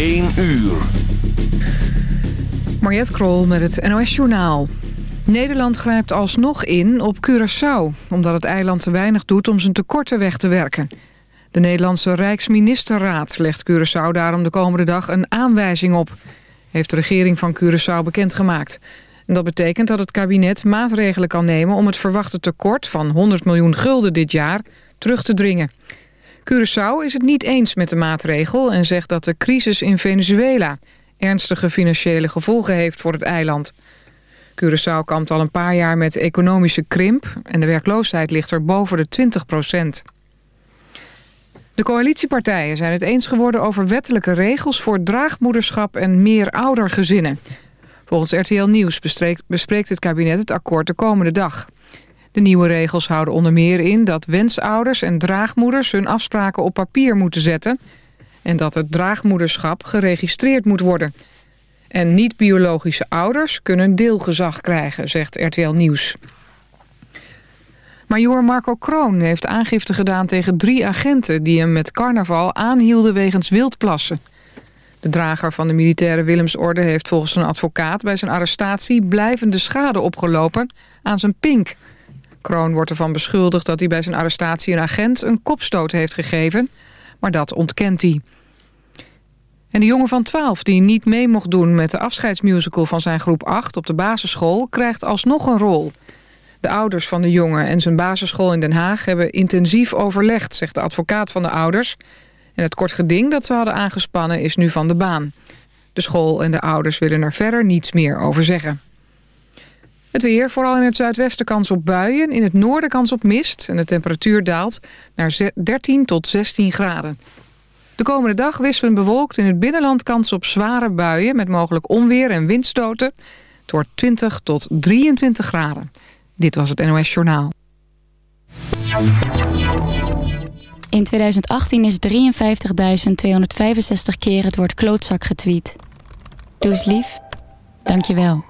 1 uur. Mariette Krol met het NOS Journaal. Nederland grijpt alsnog in op Curaçao... omdat het eiland te weinig doet om zijn tekorten weg te werken. De Nederlandse Rijksministerraad legt Curaçao daarom de komende dag een aanwijzing op... heeft de regering van Curaçao bekendgemaakt. En dat betekent dat het kabinet maatregelen kan nemen... om het verwachte tekort van 100 miljoen gulden dit jaar terug te dringen. Curaçao is het niet eens met de maatregel... en zegt dat de crisis in Venezuela ernstige financiële gevolgen heeft voor het eiland. Curaçao kampt al een paar jaar met economische krimp... en de werkloosheid ligt er boven de 20 procent. De coalitiepartijen zijn het eens geworden over wettelijke regels... voor draagmoederschap en meer oudergezinnen. Volgens RTL Nieuws bespreekt het kabinet het akkoord de komende dag. De nieuwe regels houden onder meer in dat wensouders en draagmoeders... hun afspraken op papier moeten zetten... en dat het draagmoederschap geregistreerd moet worden... En niet-biologische ouders kunnen deelgezag krijgen, zegt RTL Nieuws. Major Marco Kroon heeft aangifte gedaan tegen drie agenten... die hem met carnaval aanhielden wegens wildplassen. De drager van de militaire Willemsorde heeft volgens een advocaat... bij zijn arrestatie blijvende schade opgelopen aan zijn pink. Kroon wordt ervan beschuldigd dat hij bij zijn arrestatie... een agent een kopstoot heeft gegeven, maar dat ontkent hij. En de jongen van 12 die niet mee mocht doen met de afscheidsmusical van zijn groep 8 op de basisschool krijgt alsnog een rol. De ouders van de jongen en zijn basisschool in Den Haag hebben intensief overlegd, zegt de advocaat van de ouders. En het kort geding dat ze hadden aangespannen is nu van de baan. De school en de ouders willen er verder niets meer over zeggen. Het weer, vooral in het zuidwesten kans op buien. In het noorden kans op mist. En de temperatuur daalt naar 13 tot 16 graden. De komende dag wisselen bewolkt in het binnenland kans op zware buien... met mogelijk onweer en windstoten. Het wordt 20 tot 23 graden. Dit was het NOS Journaal. In 2018 is 53.265 keer het woord klootzak getweet. Doe eens lief. Dank je wel.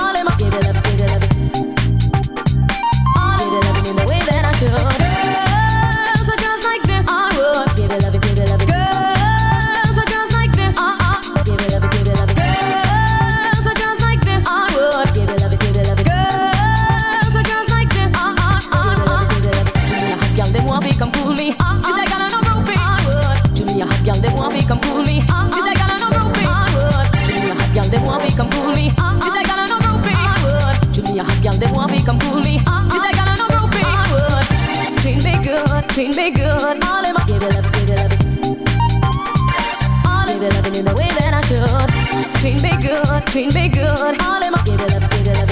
Good. All in my give it up, give it up.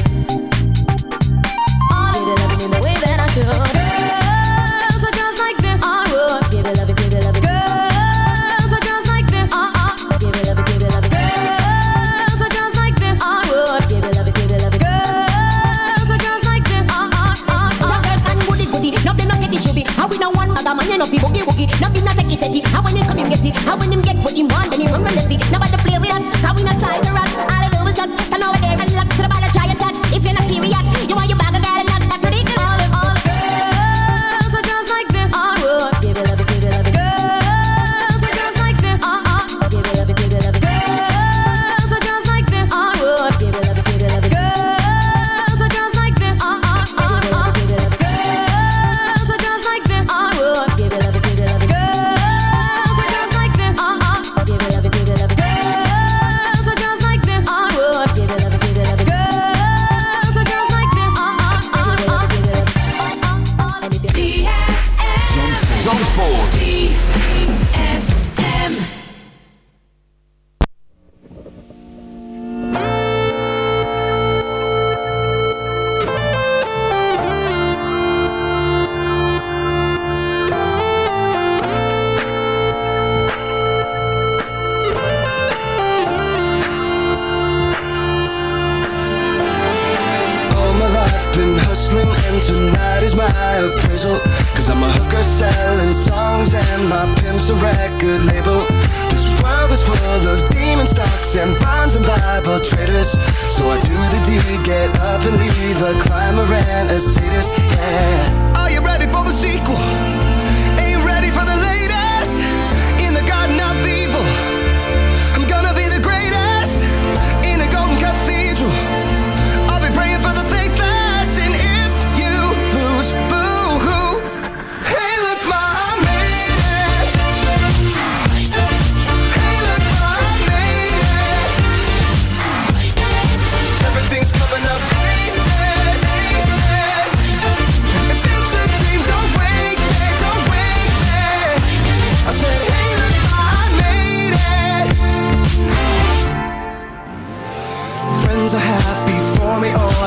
All give it up in the way that I should. Girls are like this. I would. Girls are like this. Uh, uh. Girls are like this. I would. Girls are like this. Uh, and. Now them not get it, we now other man, you be boogie woogie. Now take it, when him come him get it. How when him get what him want, then he run relentlessly. Now by the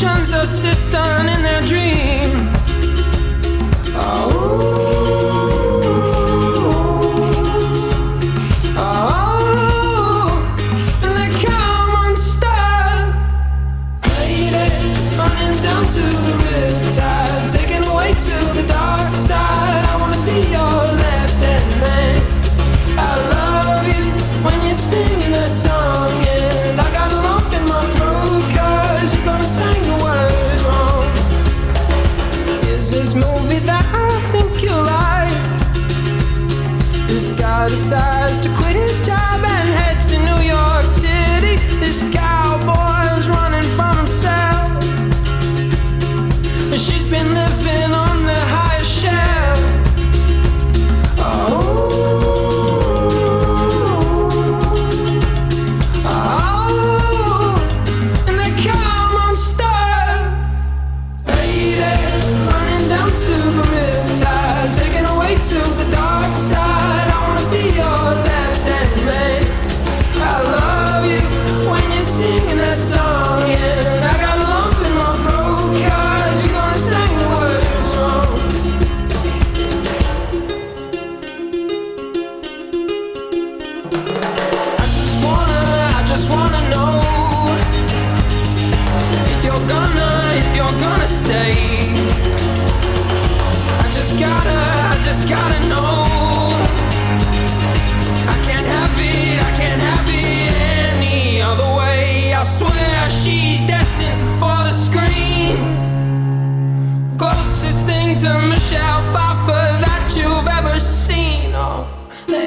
emotions assistant in their dream. Oh.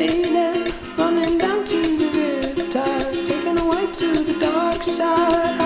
faded, running down to the riptide, taken away to the dark side.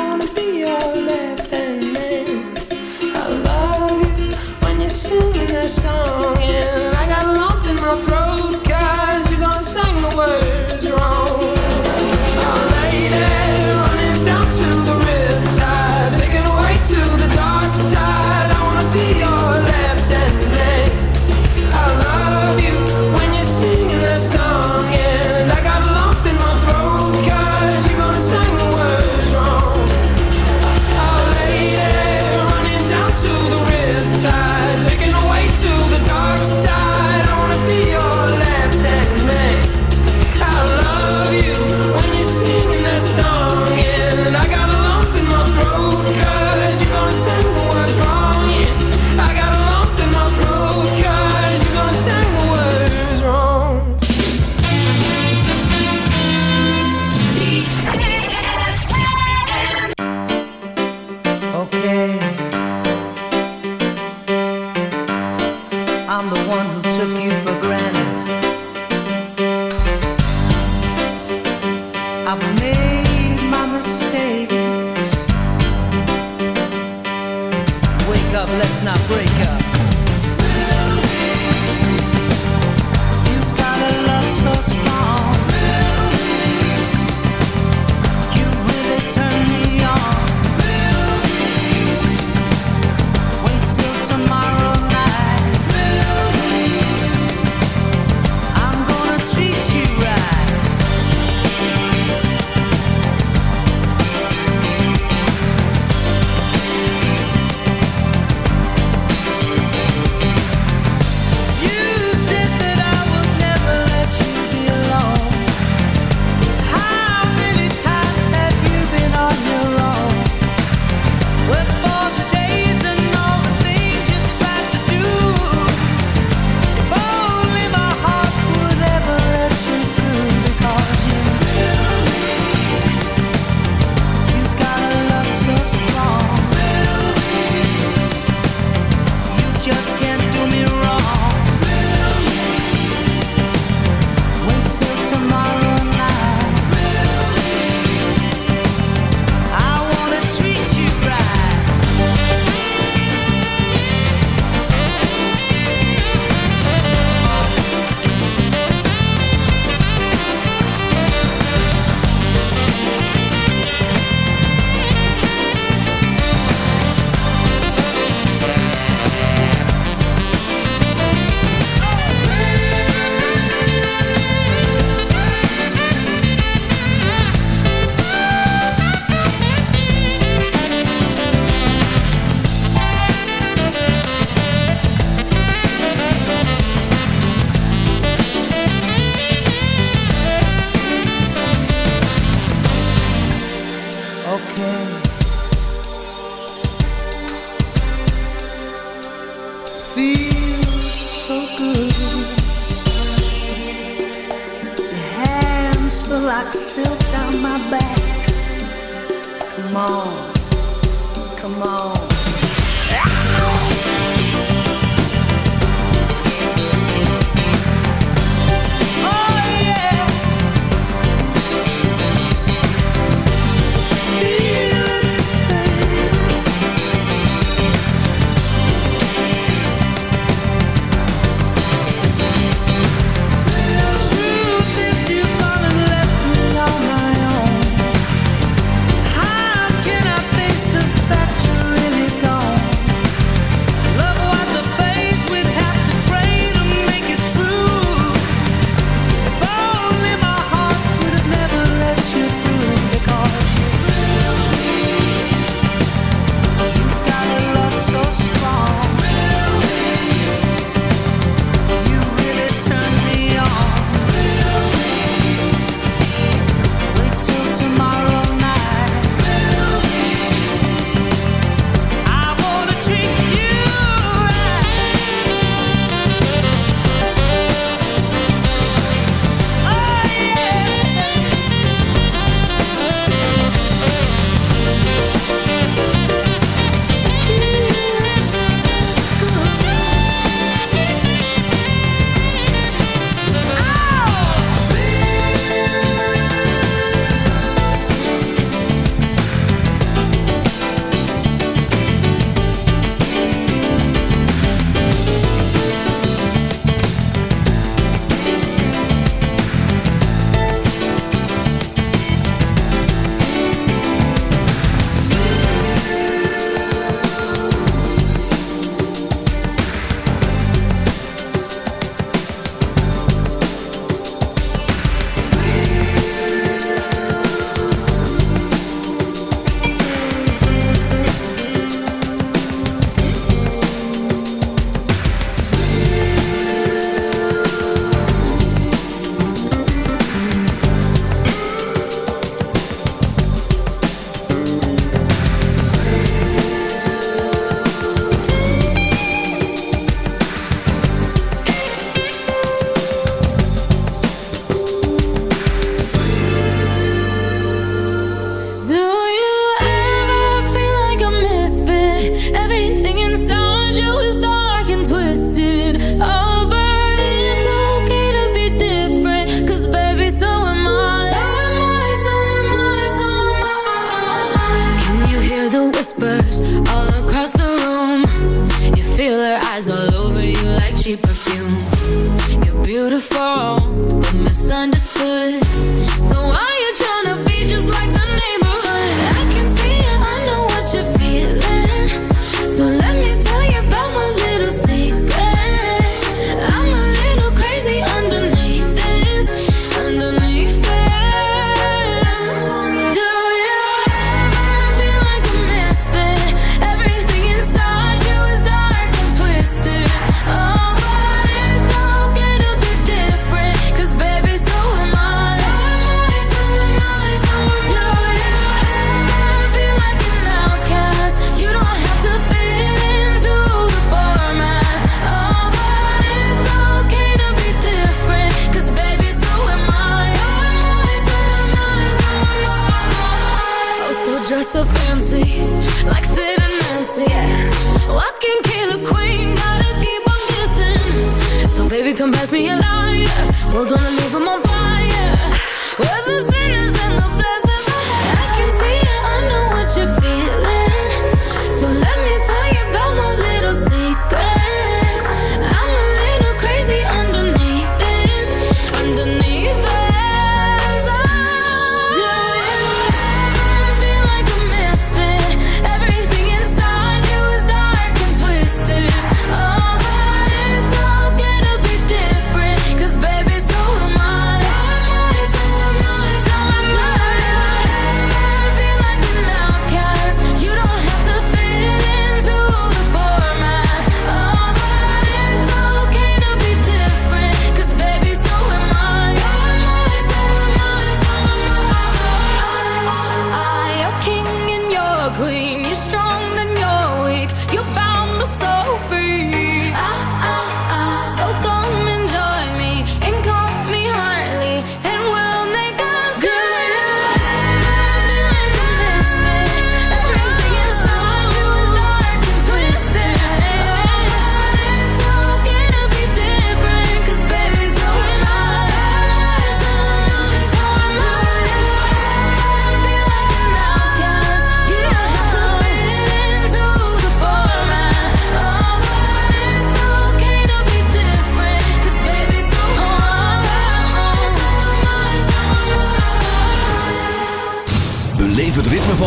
We're gonna leave them on fire. We're the sinners and the blessed.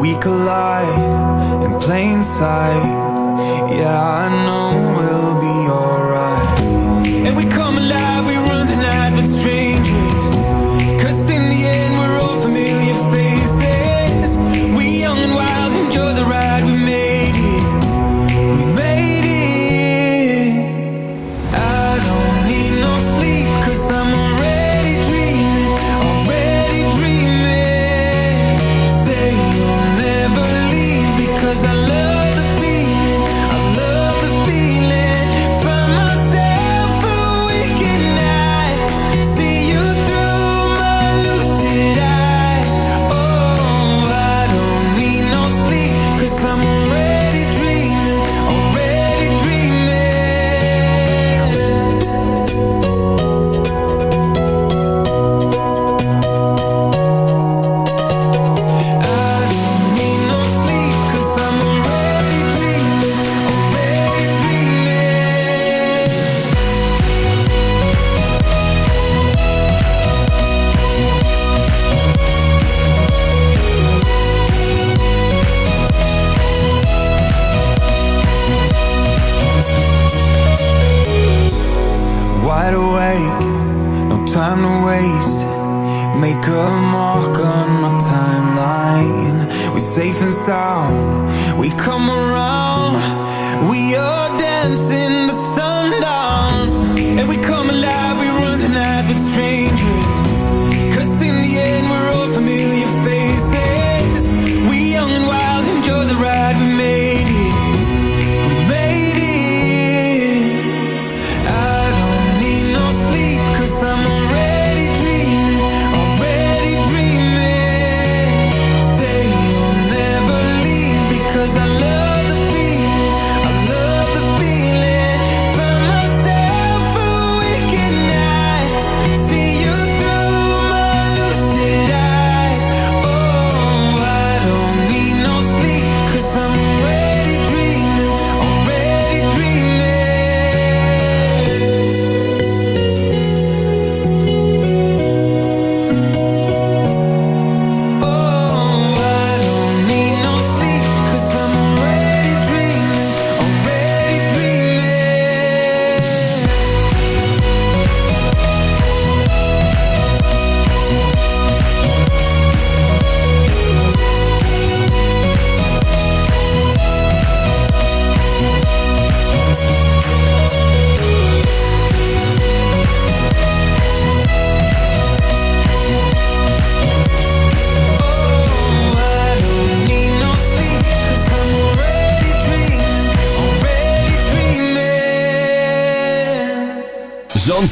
We collide in plain sight. Yeah, I know we'll be make a mark on my timeline. We're safe and sound. We come around. We are dancing the sundown. And we come alive. We run the night with strangers.